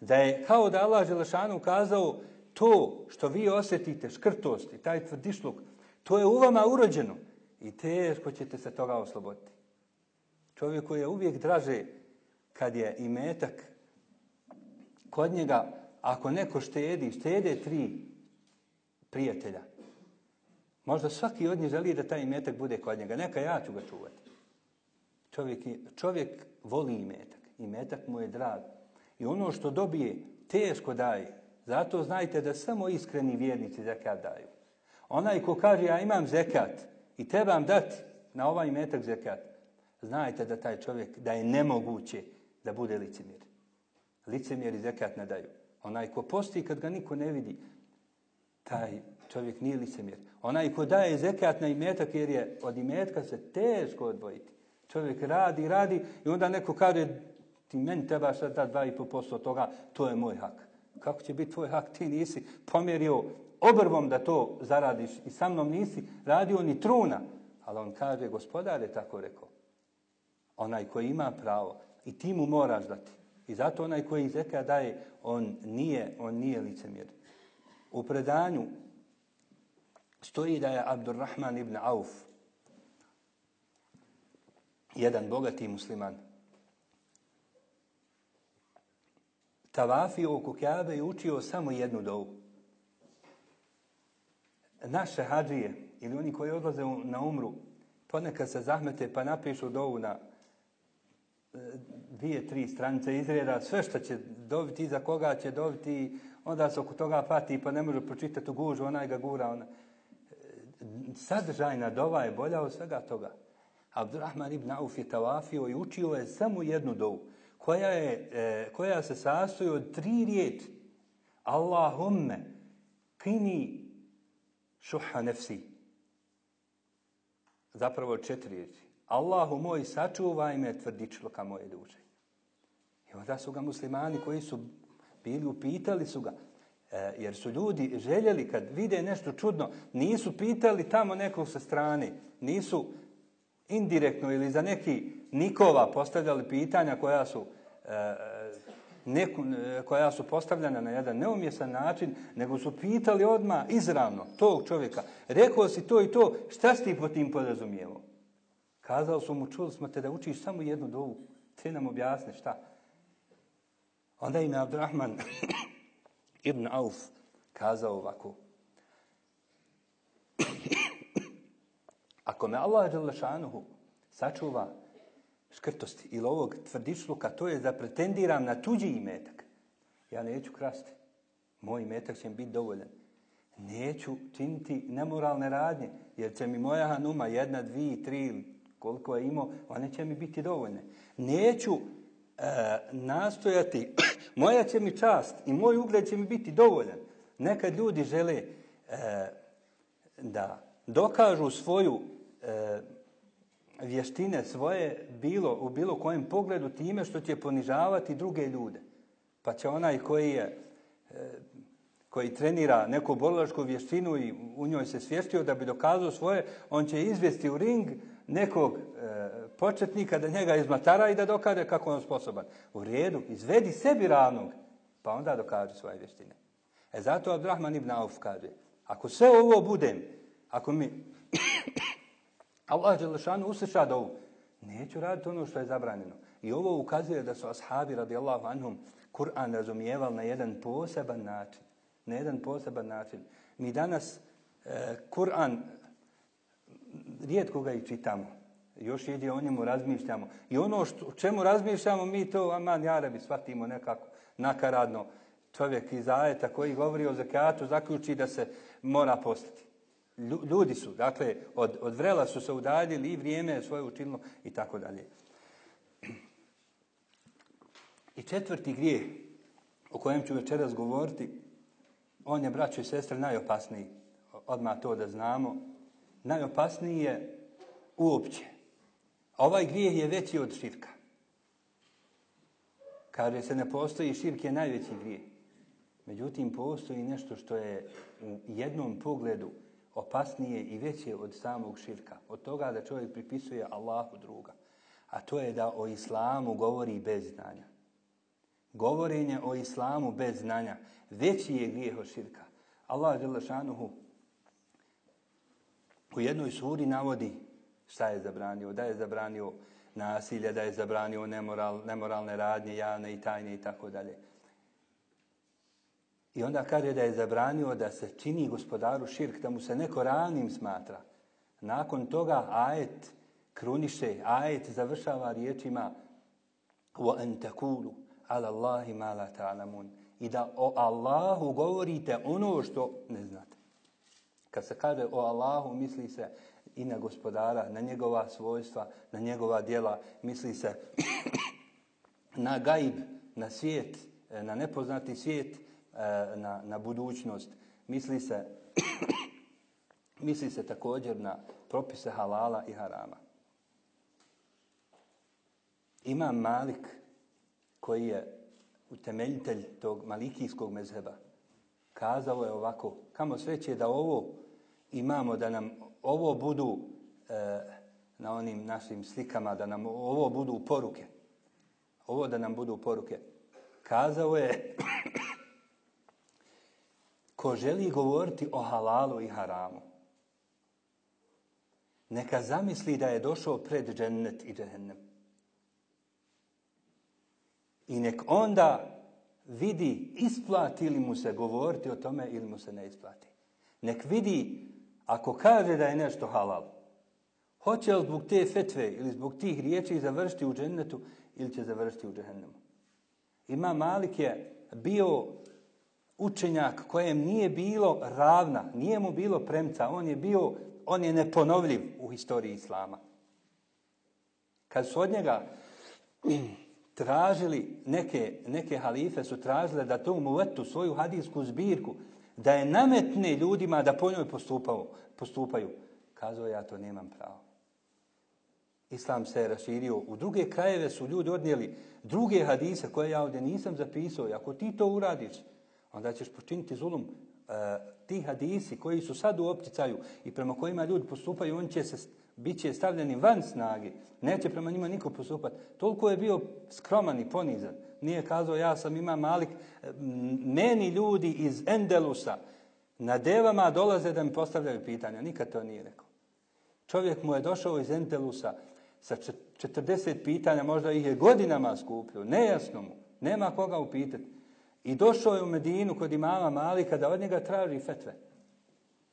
Da je kao da Allah Đelešanu kazao to što vi osjetite, škrtost i taj tvrdišluk, to je u vama urođeno i teško ćete se toga osloboditi. Čovjeku je uvijek draže kad je i metak kod njega, ako neko štedi, štede tri prijatelja. Možda svaki od njih želi da taj imetak bude kod njega. Neka ja ću ga čuvati. Čovjek, čovjek voli imetak. Imetak mu je drag. I ono što dobije, teško daje. Zato znajte da samo iskreni vjernici zekat daju. Onaj ko kaže ja imam zekat i trebam dati na ovaj metak zekat, znajte da taj čovjek, da je nemoguće da bude licemjer. Licemjeri zekat ne daju. Onaj ko posti kad ga niko ne vidi, taj čovjek nije licemjer. Onaj ko daje zekat na imetak jer je od imetka se teško odvojiti. Čovjek radi, radi i onda neko kaže ti meni treba sad da 2,5% toga, to je moj hak. Kako će biti tvoj hak? Ti nisi pomjerio obrvom da to zaradiš i sa mnom nisi radio ni truna. Ali on kaže, gospodar je tako rekao. Onaj koji ima pravo i ti mu moraš dati. I zato onaj koji zeka daje, on nije, on nije licemjer. U predanju stoji da je Abdurrahman ibn Auf, jedan bogati musliman, tavafio oko Kjabe i učio samo jednu dovu. Naše hađije ili oni koji odlaze na umru, ponekad se zahmete pa napišu dovu na e, dvije, tri stranice izreda, sve što će dobiti, za koga će dobiti, onda se oko toga pati pa ne može pročitati u gužu, onaj ga gura. Ona. Sadržajna dova je bolja od svega toga. Abdurrahman ibn Auf je tavafio i učio je samo jednu dovu koja, je, e, koja se sastoji od tri riječi. Allahumme kini šuha nefsi. Zapravo četiri riječi. Allahu moj, sačuvaj me tvrdičloka moje duže. I onda su ga muslimani koji su bili upitali su ga, e, jer su ljudi željeli kad vide nešto čudno, nisu pitali tamo nekog sa strane, nisu indirektno ili za neki nikova postavljali pitanja koja su e, neku, koja su postavljena na jedan neumjesan način, nego su pitali odmah izravno tog čovjeka. Rekao si to i to, šta si ti po tim podrazumijevao? Kazao su mu, čuli smo te da učiš samo jednu dovu. Ti nam objasni šta. Onda im je Abdurrahman ibn Auf kazao ovako. Ako me Allah Đelešanuhu sačuva škrtosti ili ovog tvrdičluka, to je da pretendiram na tuđi imetak. Ja neću krasti. Moj imetak će mi biti dovoljan. Neću činiti nemoralne radnje, jer će mi moja hanuma jedna, dvije, tri, koliko je imao, one će mi biti dovoljne. Neću nastojati, moja će mi čast i moj ugled će mi biti dovoljan. Nekad ljudi žele e, da dokažu svoju e, vještine svoje bilo u bilo kojem pogledu time što će ponižavati druge ljude. Pa će onaj koji je e, koji trenira neku borilačku vještinu i u njoj se svještio da bi dokazao svoje, on će izvesti u ring nekog e, početnika da njega izmatara i da dokaže kako on sposoban. U redu, izvedi sebi ravnog, pa onda dokaže svoje vještine. E zato Abdurrahman ibn Auf kaže, ako sve ovo budem, ako mi Allah Đelešanu usliša dovu. Neću raditi ono što je zabranjeno. I ovo ukazuje da su ashabi radijallahu anhum Kur'an razumijevali na jedan poseban način. Na jedan poseban način. Mi danas e, Kur'an rijetko ga i čitamo. Još ide o njemu razmišljamo. I ono što, čemu razmišljamo, mi to, aman jarabi, shvatimo nekako nakaradno. Čovjek iz ajeta koji govori o zakatu zaključi da se mora postati. Ljudi su, dakle, od, od vrela su se udaljili i vrijeme je svoje učinilo i tako dalje. I četvrti grijeh o kojem ću večeras govoriti, on je, braćo i sestre, najopasniji. Odmah to da znamo. Najopasniji je uopće. Ovaj grijeh je veći od širka. Kaže se ne postoji širk je najveći grijeh. Međutim, postoji nešto što je u jednom pogledu opasnije i veće od samog širka. Od toga da čovjek pripisuje Allahu druga. A to je da o islamu govori bez znanja. Govorenje o islamu bez znanja veći je grijeh od širka. Allah Želešanuhu u jednoj suri navodi šta je zabranio. Da je zabranio nasilje, da je zabranio nemoral, nemoralne radnje, javne i tajne i tako dalje. I onda kaže da je zabranio da se čini gospodaru širk, da mu se neko ranim smatra. Nakon toga ajet kruniše, ajet završava riječima وَأَنْ تَكُولُ عَلَى اللَّهِ مَا لَا تَعْلَمُونَ I da o Allahu govorite ono što ne znate. Kad se kaže o Allahu, misli se i na gospodara, na njegova svojstva, na njegova djela, misli se na gaib, na svijet, na nepoznati svijet, E, na, na budućnost. Misli se, misli se također na propise halala i harama. Ima Malik koji je utemeljitelj tog malikijskog mezheba. Kazao je ovako, kamo sreće da ovo imamo, da nam ovo budu e, na onim našim slikama, da nam ovo budu poruke. Ovo da nam budu poruke. Kazao je ko želi govoriti o halalu i haramu, neka zamisli da je došao pred džennet i džehennem. I nek onda vidi isplati li mu se govoriti o tome ili mu se ne isplati. Nek vidi ako kaže da je nešto halal, hoće li zbog te fetve ili zbog tih riječi završiti u džennetu ili će završiti u džehennemu. Ima Malik je bio učenjak kojem nije bilo ravna, nije mu bilo premca, on je bio, on je neponovljiv u historiji Islama. Kad su od njega tražili, neke, neke halife su tražile da to muvetu, svoju hadijsku zbirku, da je nametne ljudima da po njoj postupaju, postupaju. Kazao ja to nemam pravo. Islam se je raširio. U druge krajeve su ljudi odnijeli druge hadise koje ja ovdje nisam zapisao. I ako ti to uradiš, onda ćeš počiniti zulum. E, ti hadisi koji su sad u opticaju i prema kojima ljudi postupaju, on će se, bit će stavljeni van snage. Neće prema njima niko postupati. Toliko je bio skroman i ponizan. Nije kazao ja sam ima malik. E, meni ljudi iz Endelusa na devama dolaze da mi postavljaju pitanja. Nikad to nije rekao. Čovjek mu je došao iz Endelusa sa 40 pitanja, možda ih je godinama skupio, nejasno mu, nema koga upitati. I došao je u Medinu kod imama Malika da od njega traži fetve.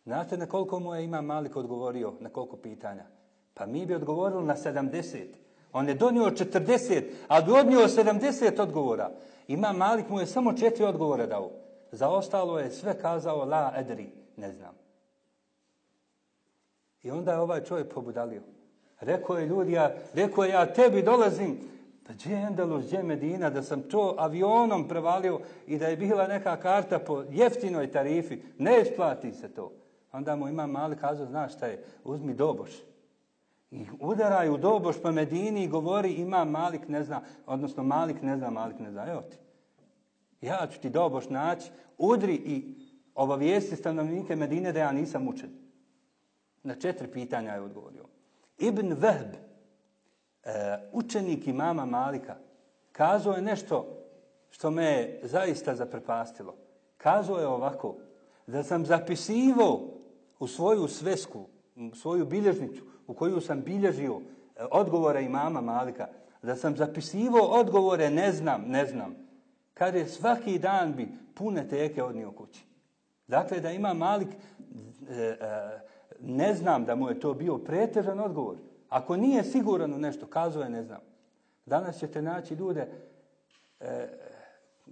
Znate na koliko mu je imam Malik odgovorio, na koliko pitanja? Pa mi bi odgovorili na 70. On je donio 40, a bi odnio 70 odgovora. Imam Malik mu je samo četiri odgovora dao. Za ostalo je sve kazao la edri, ne znam. I onda je ovaj čovjek pobudalio. Rekao je ljudi, ja, rekao je ja tebi dolazim pa gdje je Endelus, gdje Medina, da sam to avionom prevalio i da je bila neka karta po jeftinoj tarifi, ne isplati se to. Onda mu ima mali kazao, znaš šta je, uzmi doboš. I udaraj u doboš po Medini i govori ima Malik ne zna, odnosno Malik ne zna, Malik ne zna. Evo ti. Ja ću ti doboš naći, udri i obavijesti stanovnike Medine da ja nisam učen. Na četiri pitanja je odgovorio. Ibn Vehb, e, učenik imama Malika kazao je nešto što me je zaista zaprepastilo. Kazao je ovako, da sam zapisivao u svoju svesku, u svoju bilježnicu, u koju sam bilježio e, odgovore imama Malika, da sam zapisivao odgovore ne znam, ne znam, kad je svaki dan bi pune teke odnio kući. Dakle, da ima Malik e, e, ne znam da mu je to bio pretežan odgovor. Ako nije siguran nešto, kazuje ne znam. Danas ćete naći ljude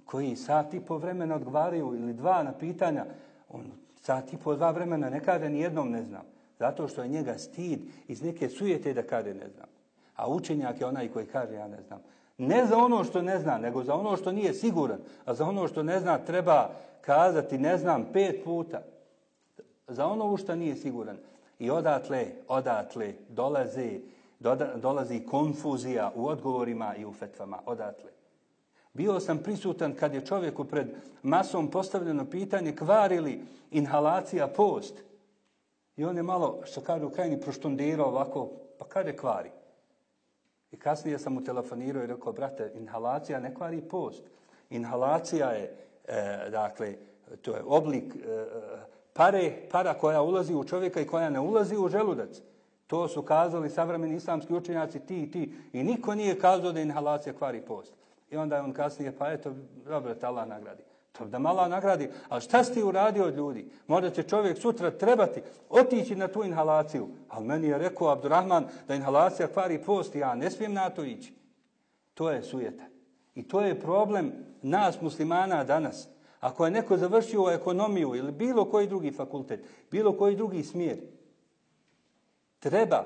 koji sat i po vremena odgovaraju ili dva na pitanja, on sat i po dva vremena ne kaže ni jednom ne znam. Zato što je njega stid iz neke sujete da kaže ne znam. A učenjak je onaj koji kaže ja ne znam. Ne za ono što ne zna, nego za ono što nije siguran. A za ono što ne zna treba kazati ne znam pet puta. Za ono u što nije siguran. I odatle, odatle dolazi, dolazi konfuzija u odgovorima i u fetvama. Odatle. Bio sam prisutan kad je čovjeku pred masom postavljeno pitanje kvarili inhalacija post. I on je malo, što kaže u krajini, proštundirao ovako, pa kaže kvari. I kasnije sam mu telefonirao i rekao, brate, inhalacija ne kvari post. Inhalacija je, e, dakle, to je oblik e, pare, para koja ulazi u čovjeka i koja ne ulazi u želudac. To su kazali savremeni islamski učenjaci, ti i ti. I niko nije kazao da inhalacija kvari post. I onda je on kasnije, pa eto, dobro, Allah nagradi. To da mala nagradi. Ali šta si ti uradio od ljudi? Možda će čovjek sutra trebati otići na tu inhalaciju. Ali meni je rekao Abdurrahman da inhalacija kvari post ja ne smijem na to ići. To je sujeta. I to je problem nas muslimana danas. Ako je neko završio ekonomiju ili bilo koji drugi fakultet, bilo koji drugi smjer, treba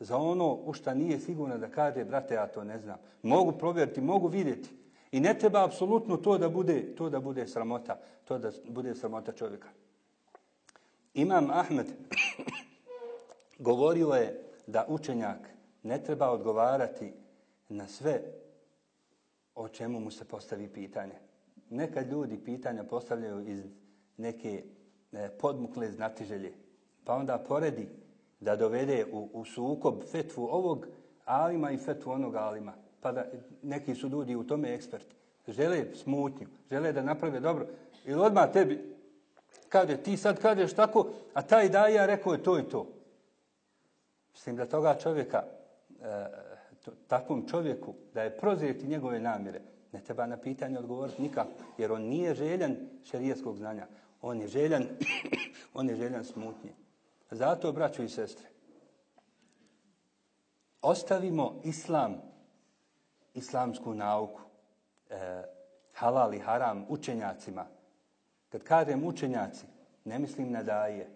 za ono u šta nije sigurno da kaže, brate, ja to ne znam. Mogu provjeriti, mogu vidjeti. I ne treba apsolutno to da bude, to da bude sramota, to da bude sramota čovjeka. Imam Ahmed govorio je da učenjak ne treba odgovarati na sve o čemu mu se postavi pitanje. Nekad ljudi pitanja postavljaju iz neke e, podmukle znatiželje, pa onda poredi da dovede u, u sukob fetvu ovog alima i fetvu onog alima. Pa da neki su ljudi u tome eksperti. Žele smutnju, žele da naprave dobro. Ili odmah tebi kaže, ti sad kažeš tako, a taj daja rekao je to i to. Mislim da toga čovjeka, e, takvom čovjeku, da je prozrijeti njegove namjere, ne treba na pitanje odgovoriti nikako, jer on nije željan šerijetskog znanja. On je željan, on je željan smutnje. Zato, braćo i sestre, ostavimo islam, islamsku nauku, e, halal i haram učenjacima. Kad kažem učenjaci, ne mislim na daje.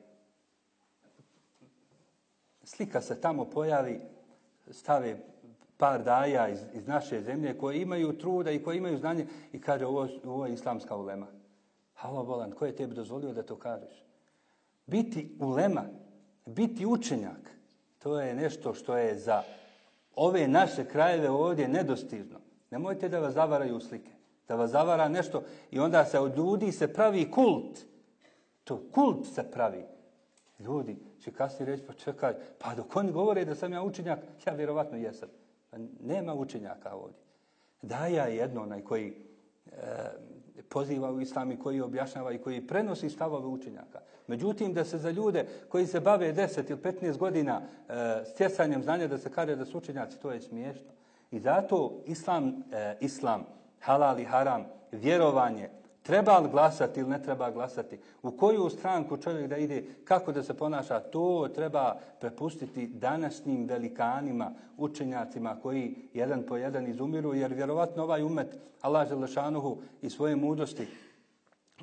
Slika se tamo pojavi, stave par daja iz, iz naše zemlje koji imaju truda i koji imaju znanje i kaže ovo, ovo je islamska ulema. Halo bolan, ko je tebi dozvolio da to kažeš? Biti ulema, biti učenjak, to je nešto što je za ove naše krajeve ovdje nedostižno. Nemojte da vas zavaraju slike. Da vas zavara nešto i onda se od ljudi se pravi kult. To kult se pravi. Ljudi će kasnije reći, pa čekaj, pa dok oni govore da sam ja učenjak, ja vjerovatno jesam. Pa nema učenjaka ovdje. Daja je jedno onaj koji e, poziva u islam i koji objašnjava i koji prenosi stavove učenjaka. Međutim, da se za ljude koji se bave 10 ili 15 godina e, stjecanjem znanja da se kaže da su učenjaci, to je smiješno. I zato islam, e, islam halal i haram, vjerovanje, treba li glasati ili ne treba glasati, u koju stranku čovjek da ide, kako da se ponaša, to treba prepustiti današnjim velikanima, učenjacima koji jedan po jedan izumiru, jer vjerovatno ovaj umet, Allah Želešanuhu i svoje mudrosti,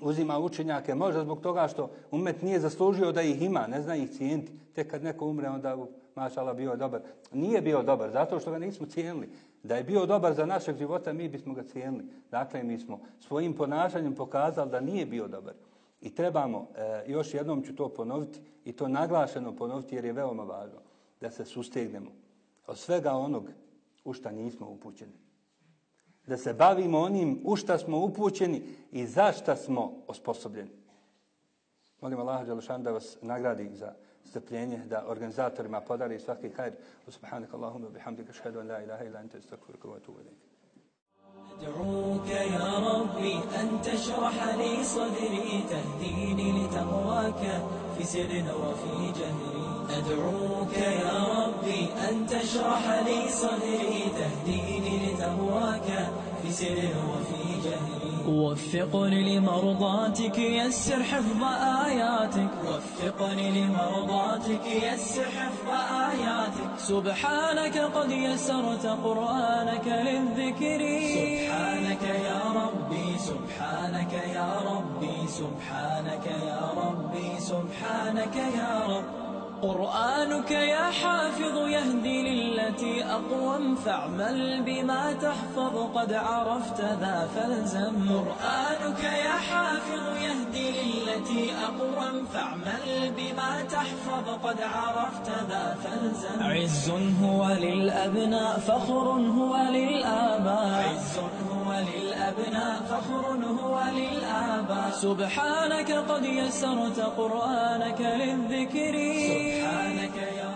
uzima učenjake, možda zbog toga što umet nije zaslužio da ih ima, ne zna ih cijeniti. Tek kad neko umre, onda mašala bio dobar. Nije bio dobar, zato što ga nismo cijenili. Da je bio dobar za našeg života, mi bismo ga cijenili. Dakle, mi smo svojim ponašanjem pokazali da nije bio dobar. I trebamo, e, još jednom ću to ponoviti, i to naglašeno ponoviti jer je veoma važno, da se sustegnemo od svega onog u šta nismo upućeni Da se bavimo onim u šta smo upućeni i za šta smo osposobljeni. Molim Allah Đelšan da vas nagradi za strpljenje, da organizatorima podari svaki hajr. Subhanak Allahumma bihamdika šhedu an la ilaha illa anta istakfiruka wa atubu ilaik. أدعوك يا ربي أن تشرح لي صدري تهديني لتقواك في سر وفي جهري أدعوك يا ربي أن تشرح لي صدري تهديني لتقواك في سر وفي جهر وفقني لمرضاتك يسر حفظ آياتك. وفقني لمرضاتك يسر حفظ آياتك. سبحانك قد يسرت قرآنك للذكر. سبحانك يا ربي سبحانك يا ربي سبحانك يا ربي سبحانك يا رب. قرآنك يا حافظ يهدي للتي أقوم فاعمل بما تحفظ قد عرفت ذا فالزم قرآنك يا حافظ يهدي للتي أقوم فاعمل بما تحفظ قد عرفت ذا فالزم عز هو للأبناء فخر هو للآباء. عز هو للأبناء فخر هو للآباء. سبحانك قد يسرت قرآنك للذكر. سبحانك يا